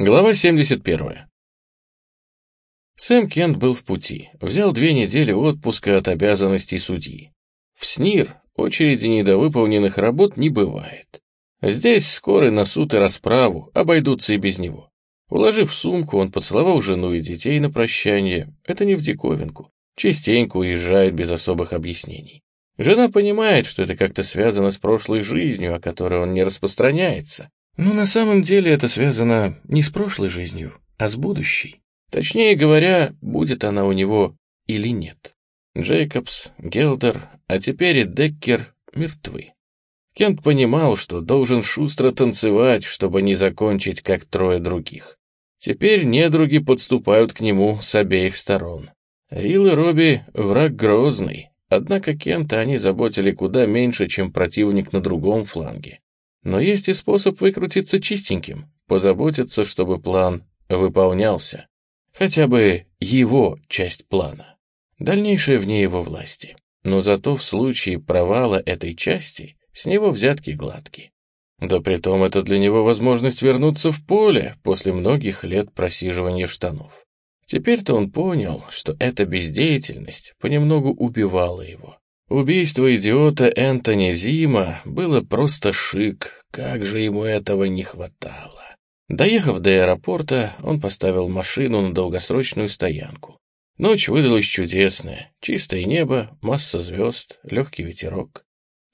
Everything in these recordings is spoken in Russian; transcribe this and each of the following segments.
Глава 71. Сэм Кент был в пути, взял две недели отпуска от обязанностей судьи. В СНИР очереди недовыполненных работ не бывает. Здесь скорый на суд и расправу, обойдутся и без него. Уложив сумку, он поцеловал жену и детей на прощание. Это не в диковинку. Частенько уезжает без особых объяснений. Жена понимает, что это как-то связано с прошлой жизнью, о которой он не распространяется. Но на самом деле это связано не с прошлой жизнью, а с будущей. Точнее говоря, будет она у него или нет. Джейкобс, Гелдер, а теперь и Деккер мертвы. Кент понимал, что должен шустро танцевать, чтобы не закончить, как трое других. Теперь недруги подступают к нему с обеих сторон. Рил и Робби — враг грозный, однако Кента они заботили куда меньше, чем противник на другом фланге. Но есть и способ выкрутиться чистеньким, позаботиться, чтобы план выполнялся. Хотя бы его часть плана. Дальнейшее вне его власти. Но зато в случае провала этой части с него взятки гладкие. Да притом это для него возможность вернуться в поле после многих лет просиживания штанов. Теперь-то он понял, что эта бездеятельность понемногу убивала его. Убийство идиота Энтони Зима было просто шик, как же ему этого не хватало. Доехав до аэропорта, он поставил машину на долгосрочную стоянку. Ночь выдалась чудесная, чистое небо, масса звезд, легкий ветерок.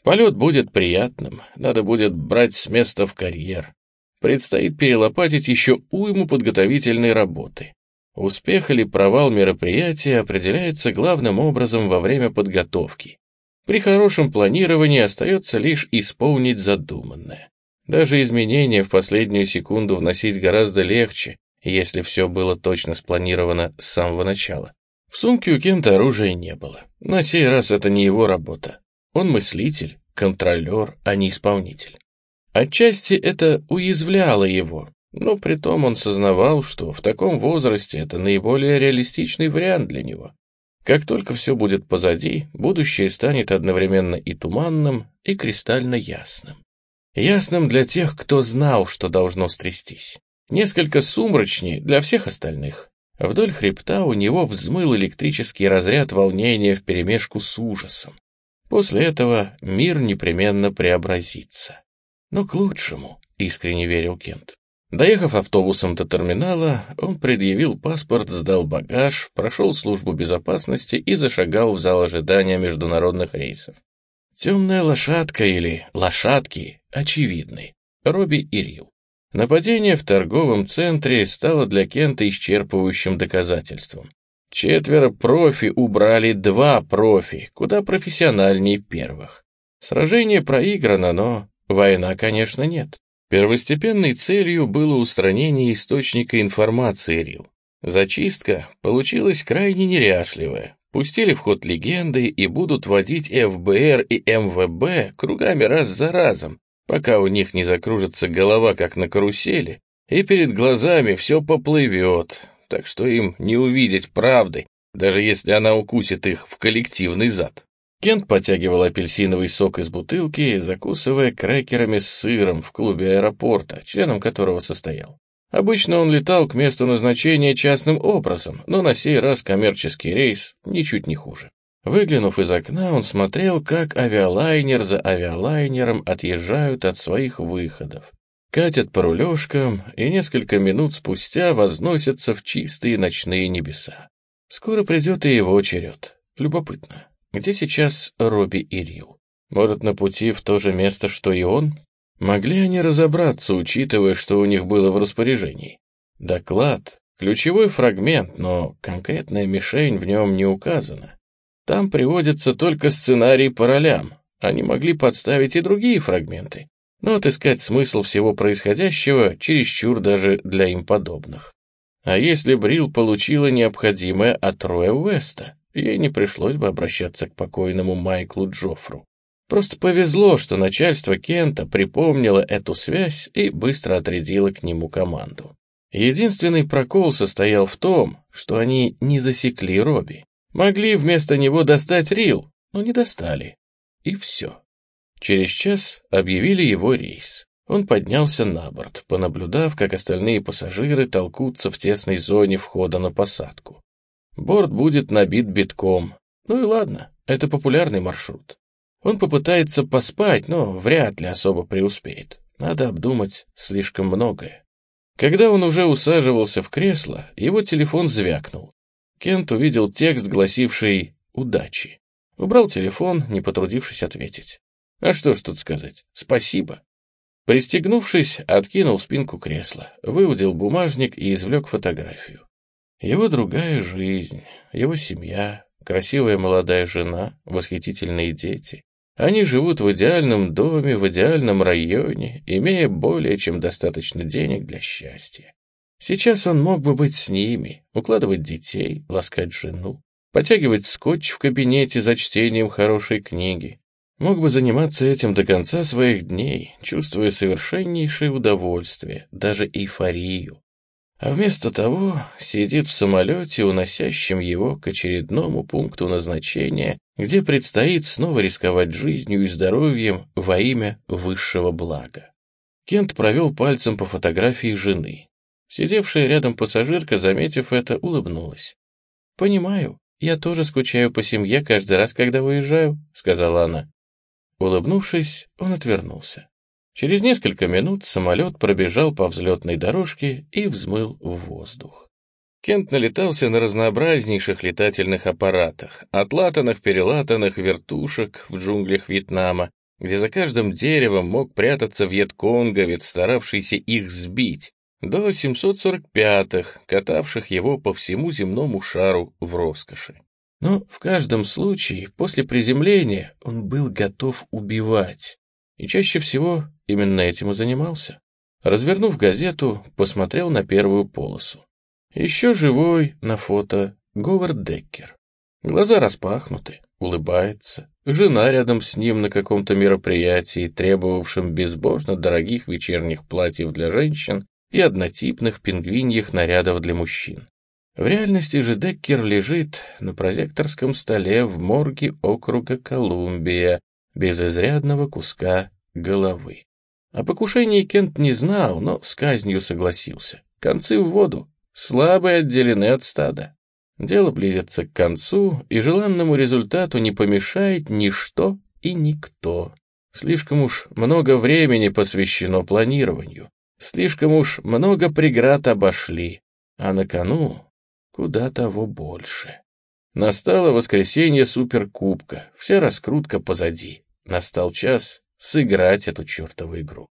Полет будет приятным, надо будет брать с места в карьер. Предстоит перелопатить еще уйму подготовительной работы. Успех или провал мероприятия определяется главным образом во время подготовки. При хорошем планировании остается лишь исполнить задуманное. Даже изменения в последнюю секунду вносить гораздо легче, если все было точно спланировано с самого начала. В сумке у Кента оружия не было. На сей раз это не его работа. Он мыслитель, контролер, а не исполнитель. Отчасти это уязвляло его, но при том он сознавал, что в таком возрасте это наиболее реалистичный вариант для него. Как только все будет позади, будущее станет одновременно и туманным, и кристально ясным. Ясным для тех, кто знал, что должно стрястись. Несколько сумрачнее для всех остальных. Вдоль хребта у него взмыл электрический разряд волнения вперемешку с ужасом. После этого мир непременно преобразится. Но к лучшему, искренне верил Кент. Доехав автобусом до терминала, он предъявил паспорт, сдал багаж, прошел службу безопасности и зашагал в зал ожидания международных рейсов. Темная лошадка или лошадки очевидны. Робби и Рил. Нападение в торговом центре стало для Кента исчерпывающим доказательством. Четверо профи убрали два профи, куда профессиональнее первых. Сражение проиграно, но война, конечно, нет. Первостепенной целью было устранение источника информации Рил. Зачистка получилась крайне неряшливая. Пустили в ход легенды и будут водить ФБР и МВБ кругами раз за разом, пока у них не закружится голова, как на карусели, и перед глазами все поплывет, так что им не увидеть правды, даже если она укусит их в коллективный зад. Кент потягивал апельсиновый сок из бутылки, закусывая крекерами с сыром в клубе аэропорта, членом которого состоял. Обычно он летал к месту назначения частным образом, но на сей раз коммерческий рейс ничуть не хуже. Выглянув из окна, он смотрел, как авиалайнер за авиалайнером отъезжают от своих выходов, катят по рулежкам и несколько минут спустя возносятся в чистые ночные небеса. Скоро придет и его черед. Любопытно. Где сейчас Робби и Рил? Может, на пути в то же место, что и он? Могли они разобраться, учитывая, что у них было в распоряжении? Доклад — ключевой фрагмент, но конкретная мишень в нем не указана. Там приводится только сценарий по ролям. Они могли подставить и другие фрагменты, но отыскать смысл всего происходящего чересчур даже для им подобных. А если Брил получила необходимое от Роя Уэста? Ей не пришлось бы обращаться к покойному Майклу Джофру. Просто повезло, что начальство Кента припомнило эту связь и быстро отрядило к нему команду. Единственный прокол состоял в том, что они не засекли Робби. Могли вместо него достать Рил, но не достали. И все. Через час объявили его рейс. Он поднялся на борт, понаблюдав, как остальные пассажиры толкутся в тесной зоне входа на посадку. Борт будет набит битком. Ну и ладно, это популярный маршрут. Он попытается поспать, но вряд ли особо преуспеет. Надо обдумать слишком многое. Когда он уже усаживался в кресло, его телефон звякнул. Кент увидел текст, гласивший «Удачи». Убрал телефон, не потрудившись ответить. А что ж тут сказать? Спасибо. Пристегнувшись, откинул спинку кресла, выудил бумажник и извлек фотографию. Его другая жизнь, его семья, красивая молодая жена, восхитительные дети. Они живут в идеальном доме, в идеальном районе, имея более чем достаточно денег для счастья. Сейчас он мог бы быть с ними, укладывать детей, ласкать жену, потягивать скотч в кабинете за чтением хорошей книги. Мог бы заниматься этим до конца своих дней, чувствуя совершеннейшее удовольствие, даже эйфорию. А вместо того сидит в самолете, уносящем его к очередному пункту назначения, где предстоит снова рисковать жизнью и здоровьем во имя высшего блага. Кент провел пальцем по фотографии жены. Сидевшая рядом пассажирка, заметив это, улыбнулась. «Понимаю, я тоже скучаю по семье каждый раз, когда выезжаю», — сказала она. Улыбнувшись, он отвернулся. Через несколько минут самолет пробежал по взлетной дорожке и взмыл в воздух. Кент налетался на разнообразнейших летательных аппаратах, от латанных-перелатанных вертушек в джунглях Вьетнама, где за каждым деревом мог прятаться вьетконговец, старавшийся их сбить, до 745-х, катавших его по всему земному шару в роскоши. Но в каждом случае после приземления он был готов убивать, и чаще всего именно этим и занимался. Развернув газету, посмотрел на первую полосу. Еще живой на фото Говард Деккер. Глаза распахнуты, улыбается. Жена рядом с ним на каком-то мероприятии, требовавшем безбожно дорогих вечерних платьев для женщин и однотипных пингвиньих нарядов для мужчин. В реальности же Деккер лежит на прозекторском столе в морге округа Колумбия без изрядного куска головы. О покушении Кент не знал, но с казнью согласился. Концы в воду, слабые отделены от стада. Дело близится к концу, и желанному результату не помешает ничто и никто. Слишком уж много времени посвящено планированию, слишком уж много преград обошли, а на кону куда того больше. Настало воскресенье суперкубка, вся раскрутка позади. Настал час сыграть эту чертову игру.